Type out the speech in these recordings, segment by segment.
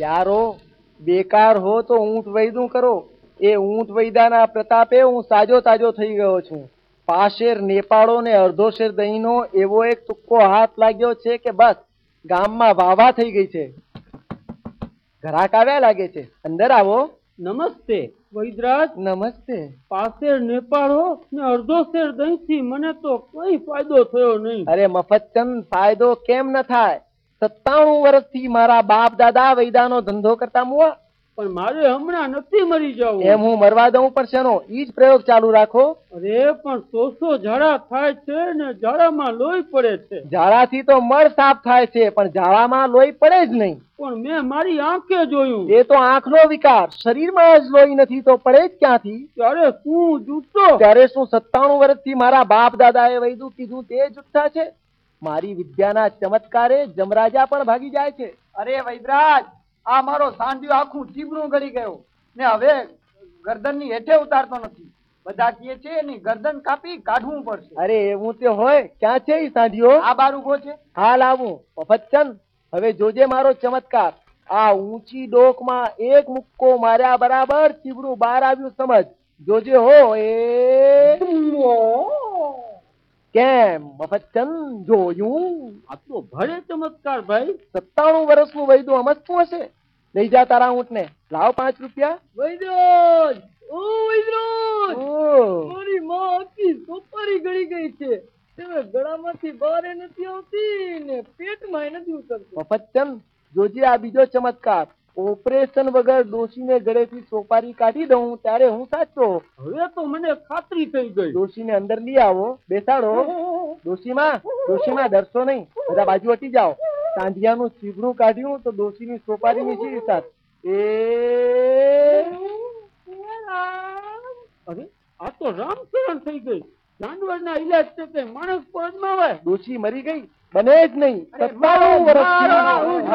ચારો બેકાર હો તો ઊંટ વૈદું કરો. એ ઊંટ વૈદાના પ્રતાપે હું સાજો તાજો થઈ ગયો છું. પાશેર નેપાળો ને અડધો શેર દહીંનો એવો એક તુક્કો હાથ લાગ્યો છે કે બસ ગામમાં વાવા થઈ ગઈ છે. ઘરાક આવ્યા લાગે છે. અંદર આવો. નમસ્તે વૈદરાજ નમસ્તે. પાસેર નેપાળો ને અડધો શેર દહીંથી મને તો કઈ ફાયદો થયો નહીં. અરે મફતચંદ ફાયદો કેમ ન થાય? સત્તાણું વર્ષથી મારા બાપ દાદા વૈદાનો ધંધો કરતા મુવા. પણ મારે હમણાં નથી મરી એમ હું મરવા દઉં પણ શેનો? ઈ જ પ્રયોગ ચાલુ રાખો. અરે પણ સોસો ઝાડા થાય છે ને ઝાડામાં લોહી પડે છે. ઝાડાથી તો મળ સાફ થાય છે પણ ઝાડામાં લોહી પડે જ નહીં. પણ મેં મારી આંખે જોયું. એ તો આંખનો વિકાર. શરીરમાં જ લોહી નથી તો પડે જ ક્યાંથી? ત્યારે શું જૂઠો ત્યારે શું સત્તાણું વર્ષથી મારા બાપ દાદાએ વૈદું કીધું તે જૂઠા છે? મારી વિદ્યાના ચમત્કારે જમરાજા પણ ભાગી જાય છે. અરે વૈદરાજ આ મારો સાંઢિયો આખું ચીબરું ગળી ગયો ને હવે ગરદનની હેઠે ઉતારતો નથી. બધા કહે છે એની ગરદન કાપી કાઢવું પડશે. અરે એવું તે હોય ક્યાં છે એ સાંઢિયો આ બાર ઊભો છે. હાલ આવું મફતચંદ હવે જોજે મારો ચમત્કાર. આ ઊંચી ડોકમાં એક મુક્કો માર્યા બરાબર ચીબડું બહાર આવ્યું સમજ. જોજે હો એ કેમ? મફતચંદ જોયું? આ તો ભલે ચમત્કાર ભાઈ. સત્તાણું વર્ષનું વૈદું અમસ્તું હશે. લઈ જા તારા ઊંટને. લાવ પાંચ રૂપિયા. વૈદરાજ ઓ વૈદરાજ મારી માં આખી સોપારી ગળી ગઈ છે. તે ગળામાંથી બહાર નથી આવતી ને પેટમાં નથી ઉતરતી. મફતચંદ જોજે આ બીજો ચમત્કાર. ઓપરેશન વગર ડોશીને ગળેથી સોપારી કાઢી દઉં ત્યારે હું સાચો. હવે તો મને ખાતરી થઈ ગઈ. ડોશીને અંદર લઈ આવો. બેસાડો. ડોશીમાં ડોશીમાં ડરશો નહીં. બધા બાજુ હટી જાઓ. સાંધિયાનું ચીબડું કાઢ્યું તો ડોશીની સોપારી નીચી સાથ. એ અરે આ તો રામચરણ થઈ ગઈ. જાનવરના ઈલાજ છે તે માણસ પદમાં આવે ડોશી મરી ગઈ. બને જ નહીં. સત્તાણું વર્ષથી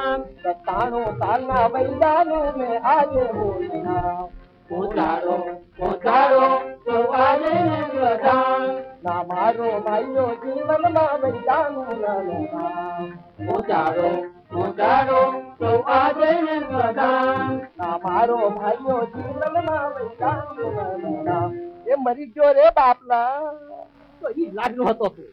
સત્તાણું સાલના વૈદાનું મેં આજે બોલ્યા. પહોંચાડો પહોંચાડો સૌ આદરણે પ્રધાન. ના મારો ભાઈઓ જીવનમાં વૈદાનું ન લેવા. પહોંચાડો પહોંચાડો સૌ આદરણે પ્રધાન. ના મારો માયો જીવનમાં વૈદાનું ન લેવા. એ મરી ગયો રે બાપલા તો ઈ લાડનો હતો તું.